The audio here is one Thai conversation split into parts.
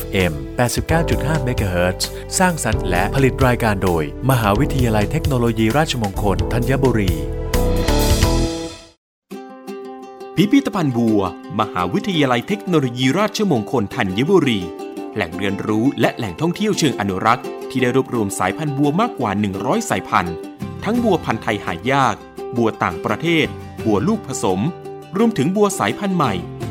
FM 89.5 MHz สร้างสรรค์และผลิตรายการโดย มหาวิทยาลัยเทคโนโลยีราชมงคลธัญบุรี พิพิธภัณฑ์บัว มหาวิทยาลัยเทคโนโลยีราชมงคลธัญบุรี แหล่งเรียนรู้และแหล่งท่องเที่ยวเชิงอนุรักษ์ ที่ได้รวบรวมสายพันธุ์บัวมากกว่า 100 สายพันธุ์ ทั้งบัวพันธุ์ไทยหายาก บัวต่างประเทศ บัวลูกผสม รวมถึงบัวสายพันธุ์ใหม่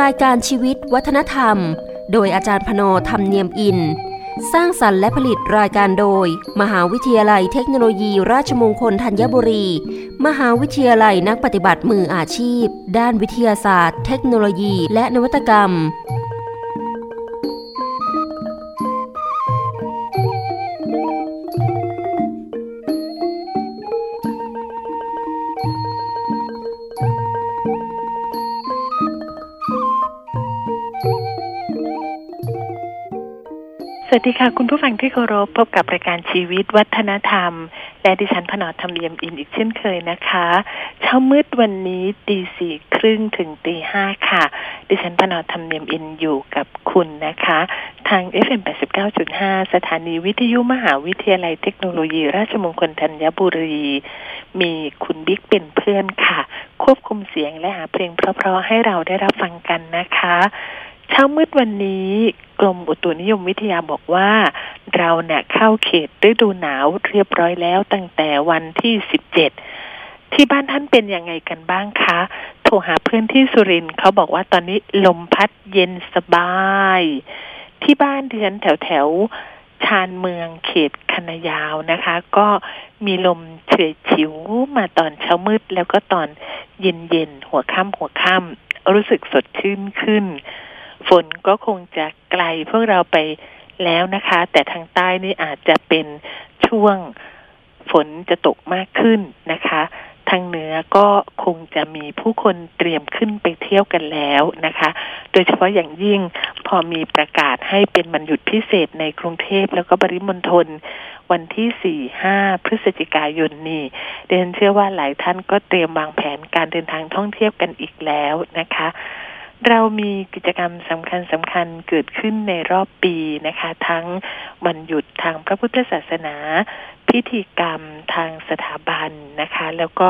รายการชีวิตวัฒนธรรม โดยอาจารย์พโนธรรมเนียมอิน สร้างสรรค์และผลิตรายการโดย มหาวิทยาลัยเทคโนโลยี ราชมงคลธัญบุรี มหาวิทยาลัยนักปฏิบัติมืออาชีพ ด้านวิทยาศาสตร์ เทคโนโลยี และนวัตกรรม วัสดีค่ะ คุณผู้ฟังที่เคารพพบกับรายการชีวิตวัฒนธรรม และดิฉันพนอธรรมเนียมอินอีกเช่นเคยนะคะ เช้ามืดวันนี้ตีสี่ครึ่งถึงตีห้าค่ะ ดิฉันพนอธรรมเนียมอินอยู่กับคุณนะคะ ทาง FM 89.5 สถานีวิทยุมหาวิทยาลัยเทคโนโลยี ราชมงคลธัญบุรี มีคุณบิ๊กเป็นเพื่อนค่ะ ควบคุมเสียงและหาเพลงเพราะๆให้เราได้รับฟังกันนะคะ เช้ามืดวันนี้กรมอุตุนิยมวิทยาบอกว่า เราเนี่ยเข้าเขตฤดูหนาวเรียบร้อยแล้วตั้งแต่วันที่สิบเจ็ดที่บ้านท่านเป็นยังไงกันบ้างคะ โทรหาเพื่อนที่สุรินทร์เขาบอกว่าตอนนี้ลมพัดเย็นสบาย ที่บ้านที่ฉันแถวแถวชานเมืองเขตคณะยาวนะคะ ก็มีลมเฉยฉิวมาตอนเช้ามืดแล้วก็ตอนเย็นเย็นหัวค่ำหัวค่ำรู้สึกสดชื่นขึ้น ฝนก็คงจะไกลพวกเราไปแล้วนะคะ แต่ทางใต้นี่อาจจะเป็นช่วงฝนจะตกมากขึ้นนะคะ ทางเหนือก็คงจะมีผู้คนเตรียมขึ้นไปเที่ยวกันแล้วนะคะ โดยเฉพาะอย่างยิ่งพอมีประกาศให้เป็นวันหยุดพิเศษในกรุงเทพแล้วก็ปริมณฑลวันที่สี่ห้าพฤศจิกายนนี่เดนเชื่อว่าหลายท่านก็เตรียมวางแผนการเดินทางท่องเที่ยวกันอีกแล้วนะคะ เรามีกิจกรรมสำคัญสำคัญเกิดขึ้นในรอบปีนะคะ ทั้งวันหยุดทางพระพุทธศาสนา พิธีกรรมทางสถาบันนะคะ แล้วก็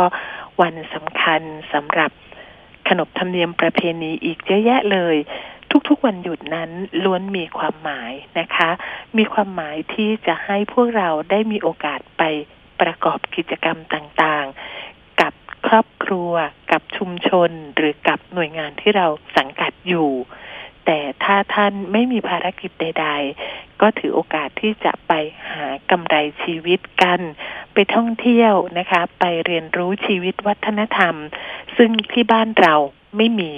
วันสำคัญสำหรับขนบธรรมเนียมประเพณีอีกเยอะแยะเลย ทุกๆวันหยุดนั้นล้วนมีความหมายนะคะ มีความหมายที่จะให้พวกเราได้มีโอกาสไปประกอบกิจกรรมต่างๆ ครัวกับชุมชนหรือกับหน่วยงานที่เราสังกัดอยู่ แต่ถ้าท่านไม่มีภารกิจใด ๆ ก็ถือโอกาสที่จะไปหากำไรชีวิตกัน ไปท่องเที่ยวนะคะ ไปเรียนรู้ชีวิตวัฒนธรรม ซึ่งที่บ้านเราไม่มี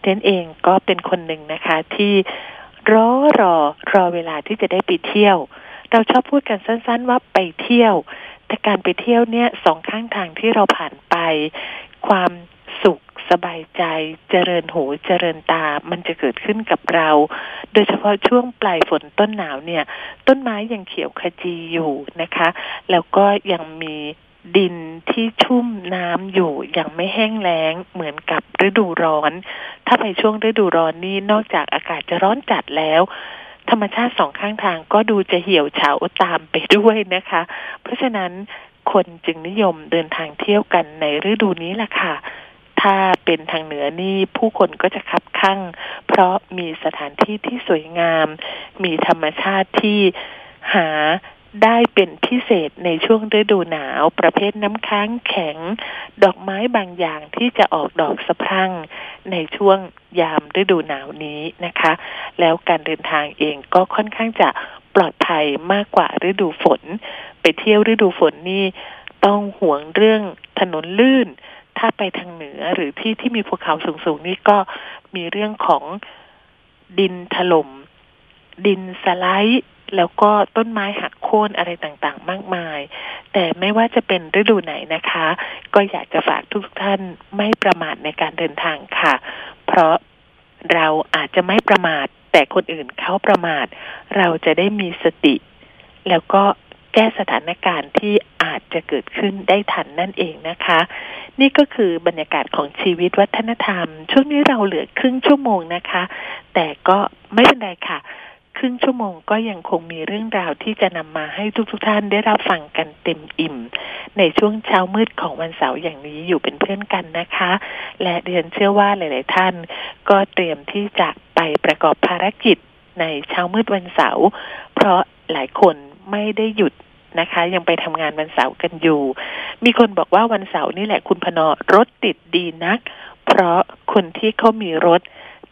เรนเองก็เป็นคนหนึ่งนะคะที่รอรอรอเวลาที่จะได้ไปเที่ยว เราชอบพูดกันสั้น ๆ ว่าไปเที่ยว แต่การไปเที่ยวเนี่ยสองข้างทางที่เราผ่านไป ความสุขสบายใจ เจริญหูเจริญตา มันจะเกิดขึ้นกับเรา โดยเฉพาะช่วงปลายฝนต้นหนาวเนี่ย ต้นไม้ยังเขียวขจีอยู่นะคะ แล้วก็ยังมีดินที่ชุ่มน้ำอยู่ยังไม่แห้งแล้งเหมือนกับฤดูร้อน ถ้าไปช่วงฤดูร้อนนี่นอกจากอากาศจะร้อนจัดแล้ว ธรรมชาติสองข้างทางก็ดูจะเหี่ยวเฉาตามไปด้วยนะคะ เพราะฉะนั้นคนจึงนิยมเดินทางเที่ยวกันในฤดูนี้แหละค่ะ ถ้าเป็นทางเหนือนี่ผู้คนก็จะคับข้างเพราะมีสถานที่ที่สวยงาม มีธรรมชาติที่หา ได้เป็นพิเศษในช่วงฤดูหนาว ประเภทน้ำค้างแข็ง ดอกไม้บางอย่างที่จะออกดอกสะพรั่งในช่วงยามฤดูหนาวนี้นะคะ แล้วการเดินทางเองก็ค่อนข้างจะปลอดภัยมากกว่าฤดูฝน ไปเที่ยวฤดูฝนนี่ต้องห่วงเรื่องถนนลื่น ถ้าไปทางเหนือหรือที่ที่มีภูเขาสูงๆนี่ก็มีเรื่องของดินถลม่มดินสไลด์แล้วก็ต้นไม้หัก ค่นอะไรต่างๆ มากมาย แต่ไม่ว่าจะเป็นฤดูไหนนะคะ ก็อยากจะฝากทุกท่านไม่ประมาทในการเดินทางค่ะ เพราะเราอาจจะไม่ประมาท แต่คนอื่นเขาประมาท เราจะได้มีสติ แล้วก็แก้สถานการณ์ที่อาจจะเกิดขึ้นได้ทันนั่นเองนะคะ นี่ก็คือบรรยากาศของชีวิตวัฒนธรรม ช่วงนี้เราเหลือครึ่งชั่วโมงนะคะ แต่ก็ไม่เป็นไรค่ะ ครึ่งชั่วโมงก็ยังคงมีเรื่องราวที่จะนำมาให้ทุกๆทท่านได้รับฟังกันเต็มอิ่ม ในช่วงเช้ามืดของวันเสาร์อย่างนี้อยู่เป็นเพื่อนกันนะคะ และเรียนเชื่อว่าหลาย ๆ ท่าน ก็เตรียมที่จะไปประกอบภารกิจในเช้ามืดวันเสาร์เพราะหลายคนไม่ได้หยุดนะคะ ยังไปทำงานวันเสาร์กันอยู่ มีคนบอกว่าวันเสาร์นี่แหละคุณพนอรถติดดีนัก เพราะคนที่เขามีรถ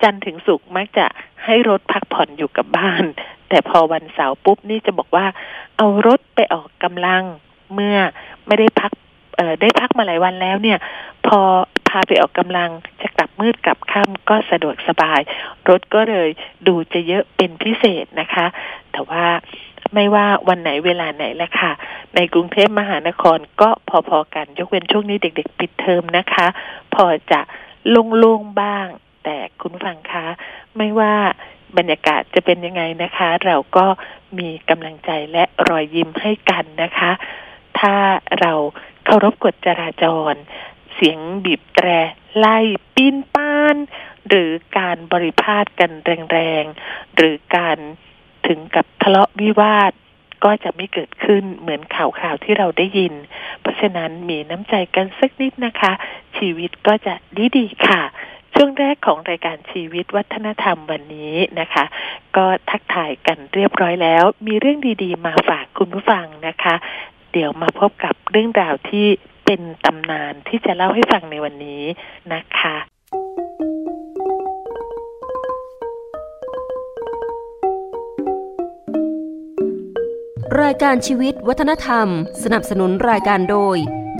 จันทร์ถึงสุกมักจะให้รถพักผ่อนอยู่กับบ้าน แต่พอวันเสาร์ปุ๊บนี่จะบอกว่า เอารถไปออกกำลังเมื่อไม่ได้พักเออได้พักมาหลายวันแล้วเนี่ย พอพาไปออกกำลังจะกลับมืดกลับค่ำก็สะดวกสบาย รถก็เลยดูจะเยอะเป็นพิเศษนะคะ แต่ว่าไม่ว่าวันไหนเวลาไหนแหละค่ะ ในกรุงเทพมหานครก็พอๆกันยกเว้นช่วงนี้เด็ก ๆ ปิดเทอมนะคะ พอจะโล่งๆบ้าง แต่คุณฟังคะ ไม่ว่าบรรยากาศจะเป็นยังไงนะคะ เราก็มีกำลังใจและรอยยิ้มให้กันนะคะ ถ้าเราเคารพกฎจราจร เสียงบีบแตรไล่ปีนป้าน หรือการบริพาทกันแรงๆ หรือการถึงกับทะเลาะวิวาทก็จะไม่เกิดขึ้นเหมือนข่าวข่าวที่เราได้ยิน เพราะฉะนั้นมีน้ำใจกันสักนิดนะคะ ชีวิตก็จะดีดีค่ะ ช่วงแรกของรายการชีวิตวัฒนธรรมวันนี้นะคะ ก็ทักทายกันเรียบร้อยแล้ว มีเรื่องดีๆ มาฝากคุณผู้ฟังนะคะ เดี๋ยวมาพบกับเรื่องราวที่เป็นตำนานที่จะเล่าให้ฟังในวันนี้นะคะรายการชีวิตวัฒนธรรม สนับสนุนรายการโดย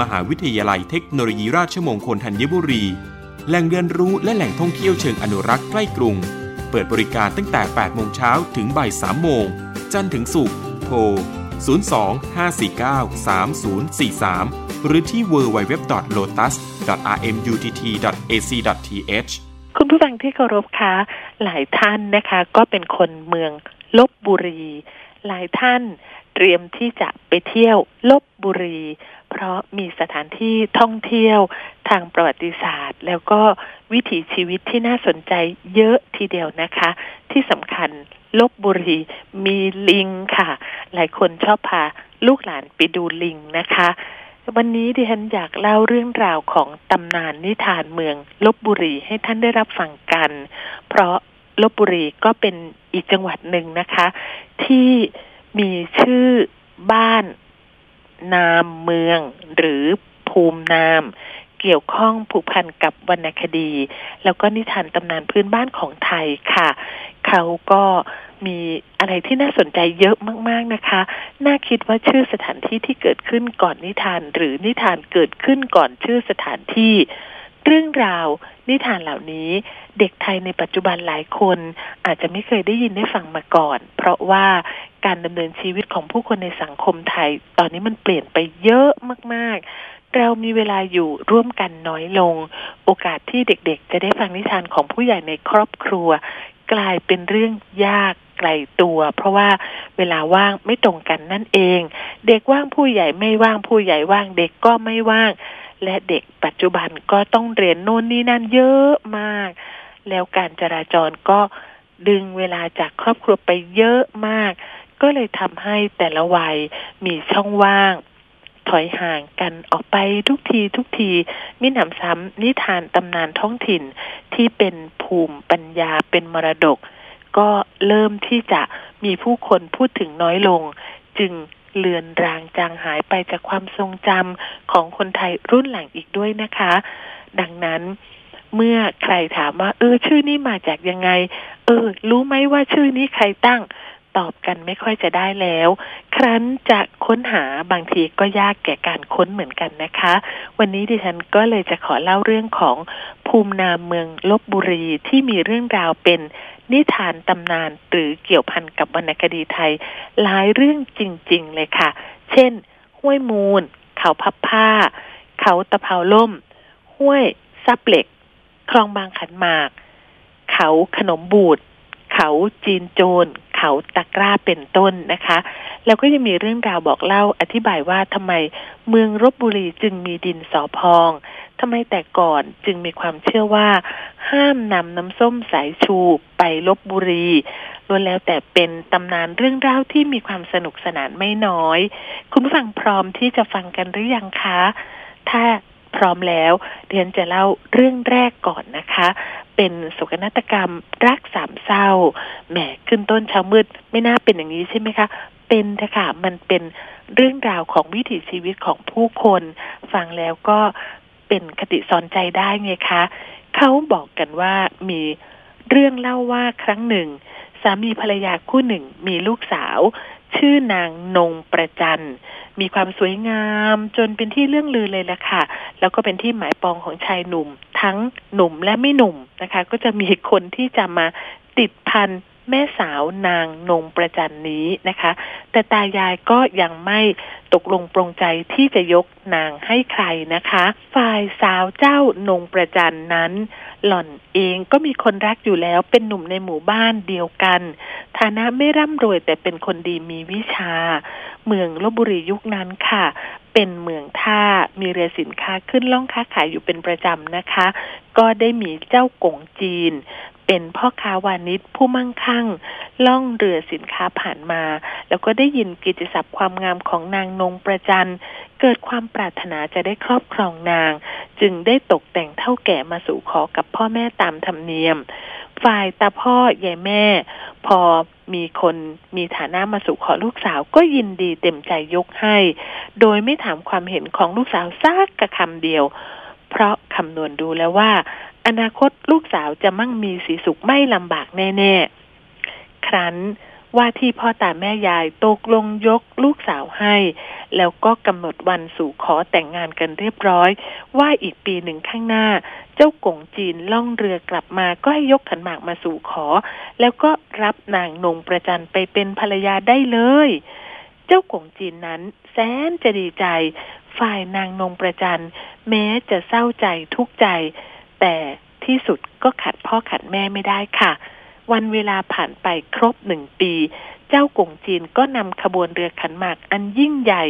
มหาวิทยาลัยเทคโนโลยีราชมงคลธัญบุรี แหล่งเรียนรู้และแหล่งท่องเที่ยวเชิงอนุรักษ์ใกล้กรุง เปิดบริการตั้งแต่ 8 โมงเช้าถึงบ่าย 3 โมง จันทร์ถึงศุกร์ โทร 02-549-3043 หรือที่ www.lotus.rmutt.ac.th คุณผู้ฟังที่เคารพคะ หลายท่านนะคะก็เป็นคนเมืองลบบุรี หลายท่านเตรียมที่จะไปเที่ยวลบบุรี เพราะมีสถานที่ท่องเที่ยวทางประวัติศาสตร์ แล้วก็วิถีชีวิตที่น่าสนใจเยอะทีเดียวนะคะ ที่สำคัญลบบุรีมีลิงค่ะ หลายคนชอบพาลูกหลานไปดูลิงนะคะ วันนี้ดิฉันอยากเล่าเรื่องราวของตำนานนิทานเมืองลบบุรีให้ท่านได้รับฟังกัน เพราะลบบุรีก็เป็นอีกจังหวัดหนึ่งนะคะ ที่มีชื่อบ้าน นามเมือง หรือภูมินาม เกี่ยวข้องผูกพันกับวรรณคดี แล้วก็นิทานตำนานพื้นบ้านของไทยค่ะ เขาก็มีอะไรที่น่าสนใจเยอะมาก ๆนะคะ น่าคิดว่าชื่อสถานที่ที่เกิดขึ้นก่อนนิทาน หรือนิทานเกิดขึ้นก่อนชื่อสถานที่เรื่องราวนิทานเหล่านี้เด็กไทยในปัจจุบันหลายคน อาจจะไม่เคยได้ยินได้ฟังมาก่อน เพราะว่า การดำเนินชีวิตของผู้คนในสังคมไทย ตอนนี้มันเปลี่ยนไปเยอะมาก ๆ เรามีเวลาอยู่ร่วมกันน้อยลง โอกาสที่เด็กๆ จะได้ฟังนิทานของผู้ใหญ่ในครอบครัว กลายเป็นเรื่องยากไกลตัว เพราะว่าเวลาว่างไม่ตรงกันนั่นเอง เด็กว่างผู้ใหญ่ไม่ว่างผู้ใหญ่ว่างเด็กก็ไม่ว่าง และเด็กปัจจุบันก็ต้องเรียนโน่นนี่นั่นเยอะมาก แล้วการจราจรก็ดึงเวลาจากครอบครัวไปเยอะมาก ก็เลยทำให้แต่ละวัยมีช่องว่าง ถอยห่างกันออกไปทุกทีทุกทีมิหนำซ้ำนิทานตำนานท้องถิ่นที่เป็นภูมิปัญญาเป็นมรดก ก็เริ่มที่จะมีผู้คนพูดถึงน้อยลง จึงเลือนรางจางหายไปจากความทรงจำของคนไทยรุ่นหลังอีกด้วยนะคะ ดังนั้นเมื่อใครถามว่า เออ ชื่อนี้มาจากยังไง เออ รู้ไหมว่าชื่อนี้ใครตั้ง ตอบกันไม่ค่อยจะได้แล้ว ครั้นจะค้นหาบางทีก็ยากแก่การค้นเหมือนกันนะคะ วันนี้ดิฉันก็เลยจะขอเล่าเรื่องของภูมินามเมืองลบบุรีที่มีเรื่องราวเป็นนิทานตำนานหรือเกี่ยวพันกับวรรณคดีไทย หลายเรื่องจริง ๆ เลยค่ะ เช่น ห้วยมูล เขาพับผ้า เขาตะเภาล่ม ห้วยซับเหล็ก คลองบางขันหมาก เขาขนมบูด เขาจีนโจรเขาตะกร้าเป็นต้นนะคะ แล้วก็ยังมีเรื่องราวบอกเล่าอธิบายว่าทำไมเมืองรบบุรีจึงมีดินสอพองทำไมแต่ก่อนจึงมีความเชื่อว่า ห้ามนำน้ำส้มสายชูไปลบบุรีล้วนแล้วแต่เป็นตำนานเรื่องเล่าที่มีความสนุกสนานไม่น้อย คุณผู้ฟังพร้อมที่จะฟังกันหรือยังคะ ถ้าพร้อมแล้วเรียนจะเล่าเรื่องแรกก่อนนะคะ เป็นโศกนาฏกรรมรักสามเศร้าแหมขึ้นต้นเช้ามืด ไม่น่าเป็นอย่างนี้ใช่ไหมคะเป็นเถอะค่ะมันเป็นเรื่องราวของวิถีชีวิตของผู้คน ฟังแล้วก็เป็นคติสอนใจได้ไงคะเขาบอกกันว่ามีเรื่องเล่าว่าครั้งหนึ่ง สามีภรรยาคู่หนึ่งมีลูกสาว ชื่อนางนงประจัน มีความสวยงามจนเป็นที่เรื่องลือเลยแหละค่ะ แล้วก็เป็นที่หมายปองของชายหนุ่ม ทั้งหนุ่มและไม่หนุ่มนะคะ ก็จะมีคนที่จะมาติดพัน แม่สาวนางนงประจันนี้นะคะ แต่ตายายก็ยังไม่ตกลงปรงใจที่จะยกนางให้ใครนะคะ ฝ่ายสาวเจ้านงประจันนั้น หล่อนเองก็มีคนรักอยู่แล้วเป็นหนุ่มในหมู่บ้านเดียวกัน ฐานะไม่ร่ำรวยแต่เป็นคนดีมีวิชา เมืองลบบุรียุคนั้นค่ะ เป็นเมืองท่ามีเรือสินค้าขึ้นล่องค้าขายอยู่เป็นประจำนะคะ ก็ได้มีเจ้ากงจีน เป็นพ่อค้าวานิชผู้มั่งคั่ง ล่องเรือสินค้าผ่านมา แล้วก็ได้ยินกิจศัพท์ความงามของนางนงประจันเกิดความปรารถนาจะได้ครอบครองนาง จึงได้ตกแต่งเท่าแก่มาสู่ขอกับพ่อแม่ตามธรรมเนียม ฝ่ายตาพ่อยายแม่ พอมีคนมีฐานะมาสู่ขอลูกสาวก็ยินดีเต็มใจยกให้ โดยไม่ถามความเห็นของลูกสาวซักกระคำเดียว เพราะคำนวณดูแล้วว่า อนาคตลูกสาวจะมั่งมีสีสุขไม่ลำบากแน่ๆ ครั้นว่าที่พ่อตาแม่ยายตกลงยกลูกสาวให้ แล้วก็กำหนดวันสู่ขอแต่งงานกันเรียบร้อย ว่าอีกปีหนึ่งข้างหน้า เจ้ากงจีนล่องเรือกลับมาก็ให้ยกขันหมากมาสู่ขอ แล้วก็รับนางนงประจันไปเป็นภรรยาได้เลย เจ้ากงจีนนั้นแสนจะดีใจ ฝ่ายนางนงประจันแม้จะเศร้าใจทุกใจ แต่ที่สุดก็ขัดพ่อขัดแม่ไม่ได้ค่ะ วันเวลาผ่านไปครบหนึ่งปี เจ้ากงจีนก็นำขบวนเรือขันหมากอันยิ่งใหญ่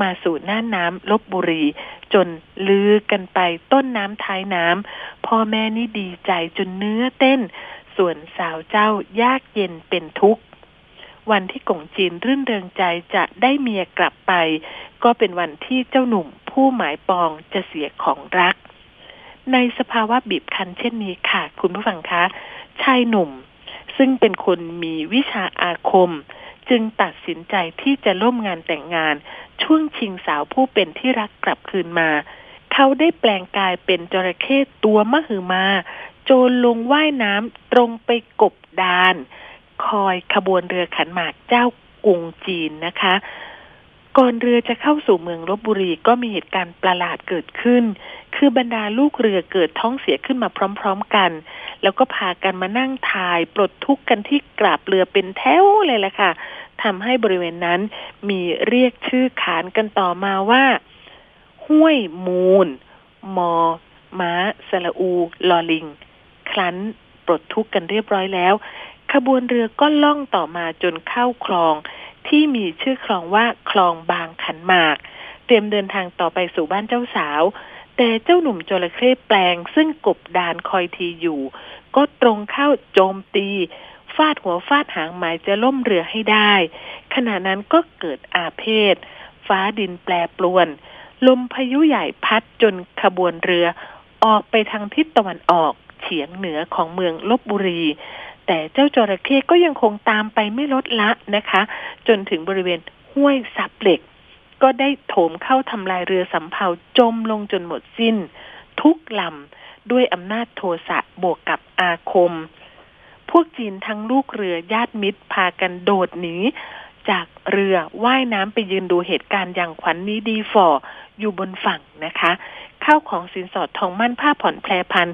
มาสู่หน้าน้ำลบบุรี จนลือกันไปต้นน้ำท้ายน้ำพ่อแม่นี่ดีใจจนเนื้อเต้น ส่วนสาวเจ้ายากเย็นเป็นทุกข์วันที่กงจีนรื่นเริงใจจะได้เมียกลับไป ก็เป็นวันที่เจ้าหนุ่มผู้หมายปองจะเสียของรัก ในสภาวะบีบคั้นเช่นนี้ค่ะ คุณผู้ฟังคะชายหนุ่ม ซึ่งเป็นคนมีวิชาอาคม จึงตัดสินใจที่จะร่วมงานแต่งงาน ช่วงชิงสาวผู้เป็นที่รักกลับคืนมา เขาได้แปลงกายเป็นจระเข้ตัวมหึมา โจรลงว่ายน้ำตรงไปกบดาน คอยขบวนเรือขันหมากเจ้ากรุงจีนนะคะ ก่อนเรือจะเข้าสู่เมืองลบบุรีก็มีเหตุการณ์ประหลาดเกิดขึ้น คือบรรดาลูกเรือเกิดท้องเสียขึ้นมาพร้อม ๆกัน แล้วก็พากันมานั่งทาย ปลดทุกข์กันที่กราบเรือเป็นแถวเลยแหละค่ะทำให้บริเวณนั้นมีเรียกชื่อขานกันต่อมาว่า ห้วยมูล มอ ม้าสละอู ลอลิงครั้นปลดทุกข์กันเรียบร้อยแล้ว ขบวนเรือก็ล่องต่อมาจนเข้าคลอง ที่มีชื่อคลองว่าคลองบางขันหมาก เตรียมเดินทางต่อไปสู่บ้านเจ้าสาว แต่เจ้าหนุ่มจระเข้แปลงซึ่งกบดานคอยทีอยู่ ก็ตรงเข้าโจมตีฟาดหัวฟาดหางหมายจะล่มเรือให้ได้ ขณะนั้นก็เกิดอาเพศ ฟ้าดินแปรปรวน ลมพายุใหญ่พัดจนขบวนเรือ ออกไปทางทิศตะวันออกเฉียงเหนือของเมืองลบบุรี แต่เจ้าจระเข้ก็ยังคงตามไปไม่ลดละนะคะ จนถึงบริเวณห้วยซับเหล็ก ก็ได้โถมเข้าทำลายเรือสำเภาจมลงจนหมดสิ้น ทุกลำด้วยอำนาจโทสะบวกกับอาคม พวกจีนทั้งลูกเรือญาติมิตรพากันโดดหนีจากเรือว่ายน้ำไปยืนดูเหตุการณ์อย่างขวัญนนี้ดีฝ่ออยู่บนฝั่งนะคะ ข้าวของสินสอดทองมั่นผ้าผ่อนแพรพัน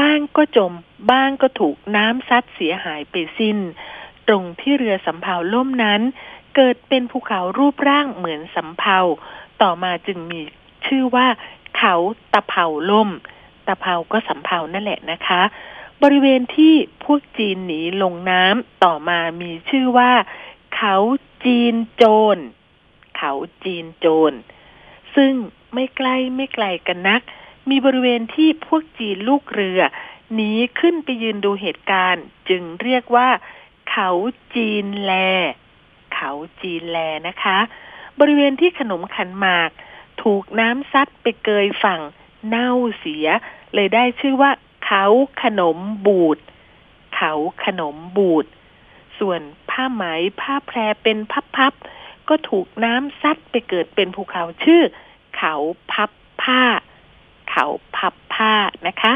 บ้างก็จม บ้างก็ถูกน้ำซัดเสียหายไปสิ้น ตรงที่เรือสำเภาล่มนั้น เกิดเป็นภูเขารูปร่างเหมือนสำเภา ต่อมาจึงมีชื่อว่าเขาตะเภาล่ม ตะเภาก็สำเภานั่นแหละนะคะ บริเวณที่พวกจีนหนีลงน้ำต่อมามีชื่อว่า เขาจีนโจร เขาจีนโจร ซึ่ง ไม่ใกล้ไม่ไกลกันนัก มีบริเวณที่พวกจีนลูกเรือหนีขึ้นไปยืนดูเหตุการณ์ จึงเรียกว่า เขาจีนแล เขาจีนแลนะคะ บริเวณที่ขนมขันหมาก ถูกน้ำซัดไปเกยฝั่งเน่าเสีย เลยได้ชื่อว่า เขาขนมบูด เขาขนมบูด ส่วนผ้าไหมผ้าแพรเป็นพับๆก็ถูกน้ำซัดไปเกิดเป็นภูเขาชื่อ เขาพับผ้า เขาพับผ้านะคะ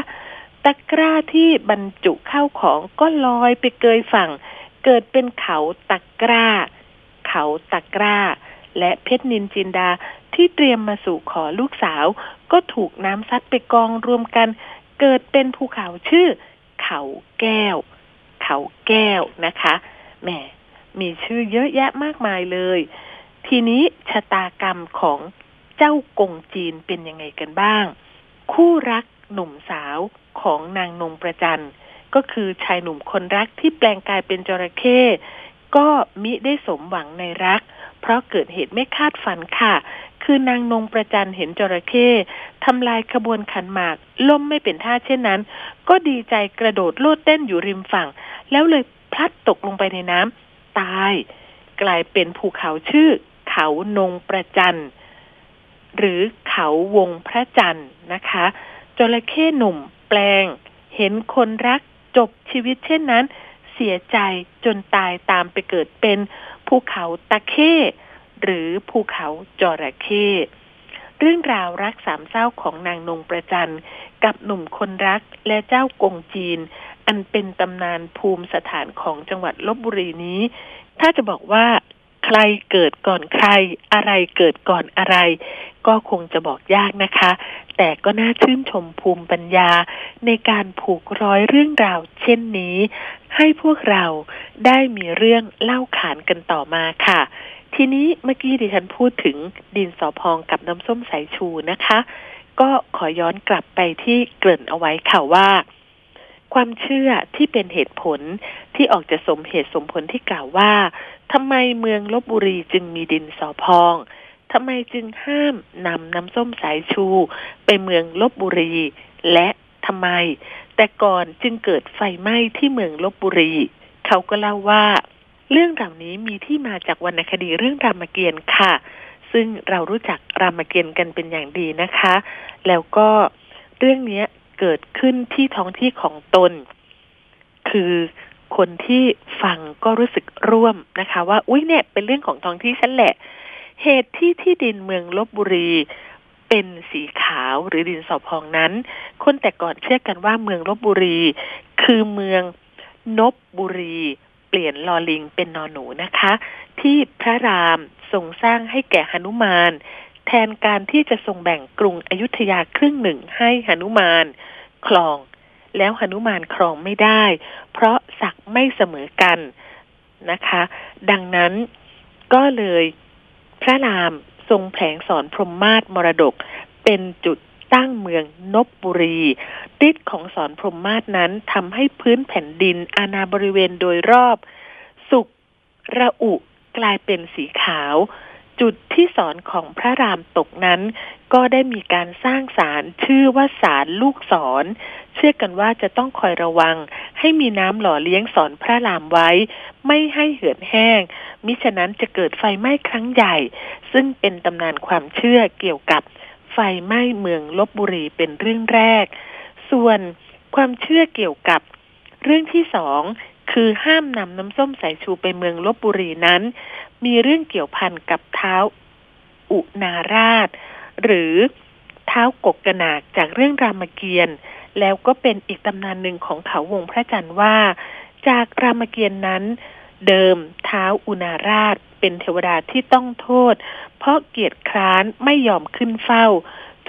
ตะกร้าที่บรรจุเข้าของก็ลอยไปเกยฝั่ง เกิดเป็นเขาตะกร้า เขาตะกร้า และเพชรนินจินดาที่เตรียมมาสู่ขอลูกสาว ก็ถูกน้ำซัดไปกองรวมกัน เกิดเป็นภูเขาชื่อ เขาแก้ว เขาแก้วนะคะแหมมีชื่อเยอะแยะมากมายเลย ทีนี้ชะตากรรมของ เจ้ากงจีนเป็นยังไงกันบ้าง คู่รักหนุ่มสาวของนางนงประจันก็คือชายหนุ่มคนรักที่แปลงกายเป็นจระเข้ก็มิได้สมหวังในรัก เพราะเกิดเหตุไม่คาดฝันค่ะ คือนางนงประจันเห็นจระเข้ทำลายขบวนขันหมากล่มไม่เป็นท่าเช่นนั้น ก็ดีใจกระโดดโลดเต้นอยู่ริมฝั่ง แล้วเลยพลัดตกลงไปในน้ำตาย กลายเป็นภูเขาชื่อ เขานงประจัน หรือเขาวงพระจันทร์นะคะจระเข้หนุ่มแปลง เห็นคนรักจบชีวิตเช่นนั้น เสียใจจนตายตามไปเกิดเป็นภูเขาตะเข้หรือภูเขาจระเข้เรื่องราวรักสามเศร้าของนางนงประจันกับหนุ่มคนรักและเจ้ากงจีน อันเป็นตำนานภูมิสถานของจังหวัดลบบุรีนี้ ถ้าจะบอกว่า ใครเกิดก่อนใคร อะไรเกิดก่อนอะไร ก็คงจะบอกยากนะคะ แต่ก็น่าชื่นชมภูมิปัญญา ในการผูกร้อยเรื่องราวเช่นนี้ ให้พวกเราได้มีเรื่องเล่าขานกันต่อมาค่ะ ทีนี้เมื่อกี้ดิฉันพูดถึงดินสอพองกับน้ำส้มสายชูนะคะ ก็ขอย้อนกลับไปที่เกริ่นเอาไว้ค่ะว่า ความเชื่อที่เป็นเหตุผลที่ออกจะสมเหตุสมผลที่กล่าวว่าทำไมเมืองลบบุรีจึงมีดินสอพองทำไมจึงห้ามนำน้ำส้มสายชู ไปเมืองลบบุรี และทำไม แต่ก่อนจึงเกิดไฟไหม้ที่เมืองลบบุรี เขาก็เล่าว่า เรื่องเหล่านี้มีที่มาจากวรรณคดีเรื่องรามเกียรติ์ค่ะ ซึ่งเรารู้จักรามเกียรติ์กันเป็นอย่างดีนะคะ แล้วก็เรื่องนี้ เกิดขึ้นที่ท้องที่ของตน คือคนที่ฟังก็รู้สึกร่วมนะคะ ว่าอุ้ยเนี่ยเป็นเรื่องของท้องที่ฉันแหละ เหตุที่ที่ดินเมืองลบบุรีเป็นสีขาวหรือดินสอพองนั้น คนแต่ก่อนเชื่อกันว่าเมืองลบบุรี คือเมืองนบบุรี เปลี่ยนลอลิงเป็นนอนหนูนะคะ ที่พระรามทรงสร้างให้แก่หนุมาน แทนการที่จะทรงแบ่งกรุงอยุธยาครึ่งหนึ่งให้หนุมานคลอง แล้วหนุมานครองไม่ได้ เพราะศักไม่เสมอกันนะคะ ดังนั้นก็เลยพระรามทรงแผลงสอนพรหมมาศมรดกเป็นจุดตั้งเมืองนบบุรีฤทธิ์ของสอนพรหมมาศนั้นทำให้พื้นแผ่นดินอาณาบริเวณโดยรอบ สุกระอุกลายเป็นสีขาว จุดที่สอนของพระรามตกนั้น ก็ได้มีการสร้างศาลชื่อว่าศาลลูกศรเชื่อกันว่าจะต้องคอยระวัง ให้มีน้ำหล่อเลี้ยงสอนพระรามไว้ ไม่ให้เหือดแห้ง มิฉะนั้นจะเกิดไฟไหม้ครั้งใหญ่ ซึ่งเป็นตำนานความเชื่อเกี่ยวกับไฟไหม้เมืองลบบุรีเป็นเรื่องแรก ส่วนความเชื่อเกี่ยวกับเรื่องที่สองคือห้ามนำน้ำส้มสายชูไปเมืองลบบุรีนั้น มีเรื่องเกี่ยวพันกับเท้าอุนาราช หรือเท้ากกกนากจากเรื่องรามเกียรติ์แล้วก็เป็นอีกตำนานหนึ่งของเขาวงพระจันทร์ว่า จากรามเกียรติ์นั้น เดิมเท้าอุณาราชเป็นเทวดาที่ต้องโทษ เพราะเกียรติคร้านไม่ยอมขึ้นเฝ้า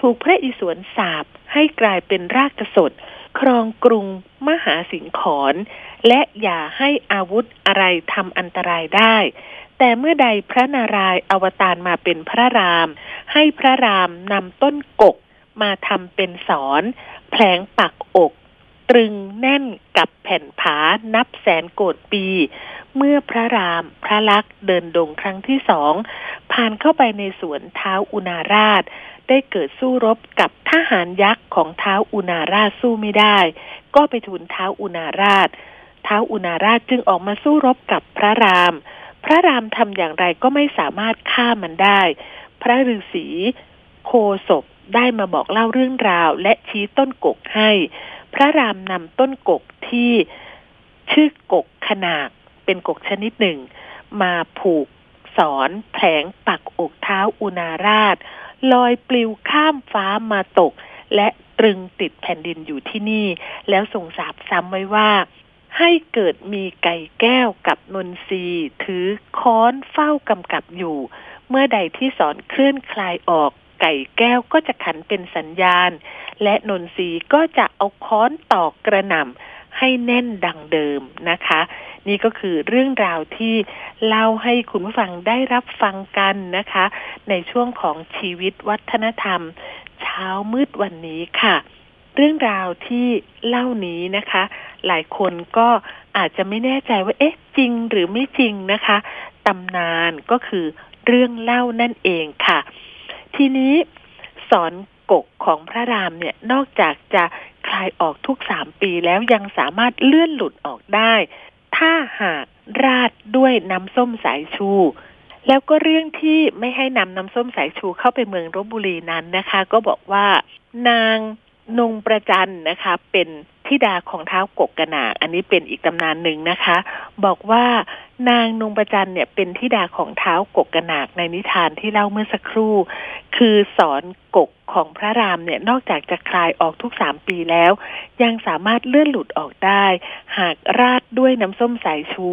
ถูกพระอิศวรสาบให้กลายเป็นรากสดครองกรุงมหาสิงขรและอย่าให้อาวุธอะไรทำอันตรายได้ แต่เมื่อใดพระนารายณ์อวตารมาเป็นพระราม ให้พระรามนำต้นกกมาทำเป็นสอนแผลงปักอก ตรึงแน่นกับแผ่นผานับแสนโกดปี เมื่อพระรามพระลักษ์เดินดงครั้งที่สอง ผ่านเข้าไปในสวนเท้าอุณาราช ได้เกิดสู้รบกับทหารยักษ์ของเท้าอุณาราชสู้ไม่ได้ ก็ไปทูลเท้าอุณาราช เท้าอุณาราชจึงออกมาสู้รบกับพระราม พระรามทำอย่างไรก็ไม่สามารถฆ่ามันได้ พระฤาษีโคศพได้มาบอกเล่าเรื่องราว และชี้ต้นกกให้ พระรามนำต้นกกที่ชื่อกกขนากเป็นกกชนิดหนึ่ง มาผูกสอนแผงปักอกเท้าอุณาราช ลอยปลิวข้ามฟ้ามาตก และตรึงติดแผ่นดินอยู่ที่นี่ แล้วส่งสาบซ้ำไว้ว่า ให้เกิดมีไก่แก้วกับนนทรีถือค้อนเฝ้ากำกับอยู่ เมื่อใดที่สอนเคลื่อนคลายออก ไก่แก้วก็จะขันเป็นสัญญาณ และนนทรีก็จะเอาค้อนตอกกระหน่ำให้แน่นดังเดิมนะคะ นี่ก็คือเรื่องราวที่เล่าให้คุณผู้ฟังได้รับฟังกันนะคะ ในช่วงของชีวิตวัฒนธรรม เช้ามืดวันนี้ค่ะ เรื่องราวที่เล่านี้นะคะ หลายคนก็อาจจะไม่แน่ใจว่าเอ๊ะจริงหรือไม่จริงนะคะตำนานก็คือเรื่องเล่านั่นเองค่ะ ทีนี้สอนกกของพระรามเนี่ยนอกจากจะคลายออกทุกสามปีแล้วยังสามารถเลื่อนหลุดออกได้ ถ้าหากราดด้วยน้ำส้มสายชู แล้วก็เรื่องที่ไม่ให้นำน้ำส้มสายชูเข้าไปเมืองรบบุรีนั้นนะคะ ก็บอกว่านางนงประจันนะคะ เป็น ธิดาของเท้ากกกระหนา อันนี้เป็นอีกตำนานหนึ่งนะคะ บอกว่านางนงประจันเนี่ยเป็นธิดาของเท้ากกกระหนาในนิทานที่เล่าเมื่อสักครู่ คือสอนกก ของพระรามเนี่ยนอกจากจะคลายออกทุกสามปีแล้ว ยังสามารถเลื่อนหลุดออกได้ หากราดด้วยน้ำส้มสายชู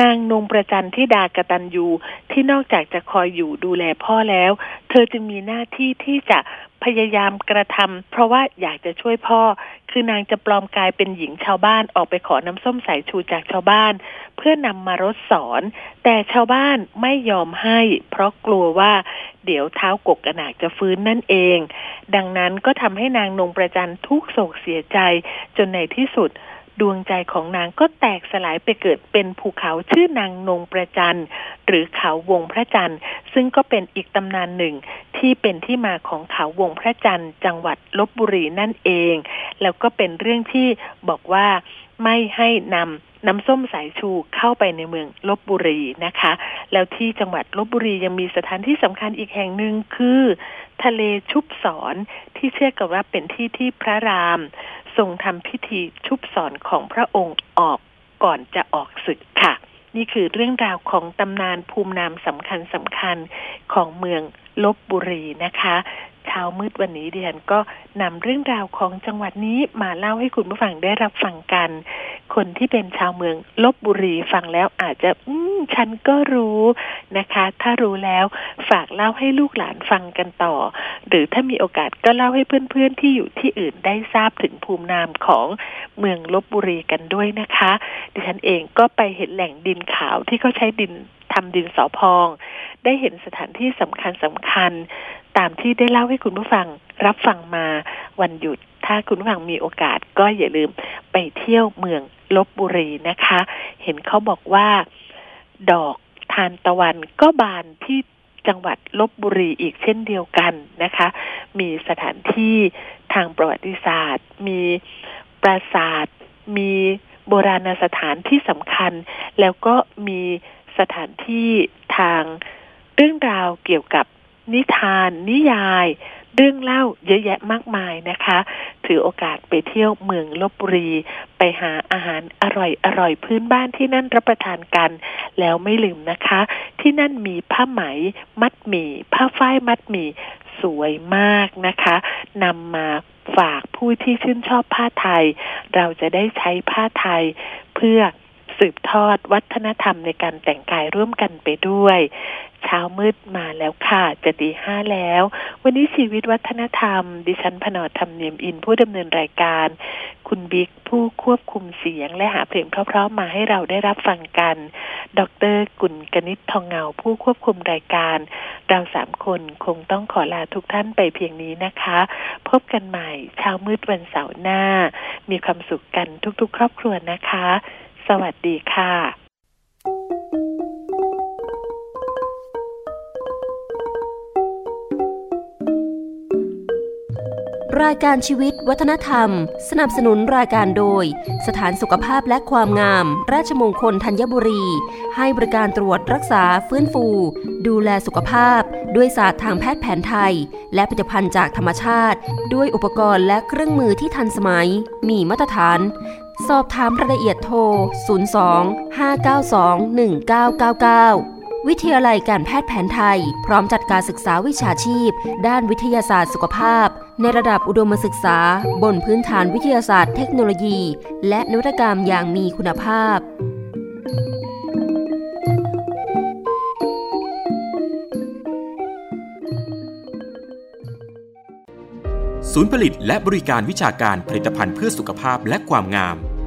นางนงประจันทิดากตัญญูที่นอกจากจะคอยอยู่ดูแลพ่อแล้ว เธอจึงมีหน้าที่ที่จะพยายามกระทำเพราะว่าอยากจะช่วยพ่อ คือนางจะปลอมกายเป็นหญิงชาวบ้านออกไปขอน้ำส้มสายชูจากชาวบ้าน เพื่อนำมารดสอน แต่ชาวบ้านไม่ยอมให้ เพราะกลัวว่า เดี๋ยวเท้ากกกระหนากจะฟื้นนั่นเอง ดังนั้นก็ทำให้นางนงประจันทุกโศกเสียใจ จนในที่สุดดวงใจของนางก็แตกสลายไปเกิดเป็นภูเขาชื่อนางนงประจันหรือเขาวงพระจันทร์ซึ่งก็เป็นอีกตำนานหนึ่งที่เป็นที่มาของเขาวงพระจันทร์จังหวัดลบบุรีนั่นเอง แล้วก็เป็นเรื่องที่บอกว่าไม่ให้นำ น้ำส้มสายชูเข้าไปในเมืองลบบุรีนะคะ แล้วที่จังหวัดลบบุรียังมีสถานที่สำคัญอีกแห่งหนึ่งคือ ทะเลชุบสอนที่เชื่อกันว่าเป็นที่ที่พระราม ทรงทำพิธีชุบสอนของพระองค์ออกก่อนจะออกศึกค่ะ นี่คือเรื่องราวของตำนานภูมินามสำคัญสำคัญของเมืองลบบุรีนะคะ เช้ามืดวันนี้เดียนก็นำเรื่องราวของจังหวัดนี้มาเล่าให้คุณผู้ฟังได้รับฟังกัน คนที่เป็นชาวเมืองลบบุรีฟังแล้วอาจจะ อืมฉันก็รู้นะคะ ถ้ารู้แล้วฝากเล่าให้ลูกหลานฟังกันต่อ หรือถ้ามีโอกาสก็เล่าให้เพื่อนๆที่อยู่ที่อื่นได้ทราบถึงภูมินามของเมืองลบบุรีกันด้วยนะคะ ดิฉันเองก็ไปเห็นแหล่งดินขาวที่เขาใช้ดินทำดินสอพอง ได้เห็นสถานที่สำคัญสำคัญ ตามที่ได้เล่าให้คุณผู้ฟังรับฟังมาวันหยุด ถ้าคุณผู้ฟังมีโอกาสก็อย่าลืมไปเที่ยวเมืองลบบุรีนะคะ เห็นเขาบอกว่า ดอกทานตะวันก็บานที่จังหวัดลบบุรีอีกเช่นเดียวกันนะคะ มีสถานที่ทางประวัติศาสตร์ มีปราสาท มีโบราณสถานที่สำคัญ แล้วก็มีสถานที่ทางเรื่องราวเกี่ยวกับ นิทาน นิยาย เรื่องเล่าเยอะแยะมากมายนะคะ ถือโอกาสไปเที่ยวเมืองลบบุรี ไปหาอาหารอร่อยอร่อยพื้นบ้านที่นั่นรับประทานกัน แล้วไม่ลืมนะคะ ที่นั่นมีผ้าไหม มัดหมี่ ผ้าฝ้ายมัดหมี่สวยมากนะคะนำมาฝากผู้ที่ชื่นชอบผ้าไทย เราจะได้ใช้ผ้าไทยเพื่อ สืบทอดวัฒนธรรมในการแต่งกายร่วมกันไปด้วย เช้ามืดมาแล้วค่ะ จะตีห้าแล้ว วันนี้ชีวิตวัฒนธรรม ดิฉันพนอธรรมเนียมอินผู้ดำเนินรายการ คุณบิ๊กผู้ควบคุมเสียงและหาเพลงเพราะๆมาให้เราได้รับฟังกัน ดรกุลกนิษฐ์ทองเงาผู้ควบคุมรายการ เราสามคนคงต้องขอลาทุกท่านไปเพียงนี้นะคะ พบกันใหม่เช้ามืดวันเสาร์หน้า มีความสุขกันทุกๆ ครอบครัวนะคะ สวัสดีค่ะรายการชีวิตวัฒนธรรม สนับสนุนรายการโดย สถานสุขภาพและความงาม ราชมงคลธัญบุรี ให้บริการตรวจรักษาฟื้นฟู ดูแลสุขภาพ ด้วยศาสตร์ทางแพทย์แผนไทย และผลิตภัณฑ์จากธรรมชาติ ด้วยอุปกรณ์และเครื่องมือที่ทันสมัย มีมาตรฐาน สอบถามรายละเอียดโทร 02 592 1999 วิทยาลัยการแพทย์แผนไทย พร้อมจัดการศึกษาวิชาชีพ ด้านวิทยาศาสตร์สุขภาพ ในระดับอุดมศึกษา บนพื้นฐานวิทยาศาสตร์เทคโนโลยี และนวัตกรรมอย่างมีคุณภาพศูนย์ผลิตและบริการวิชาการผลิตภัณฑ์เพื่อสุขภาพและความงาม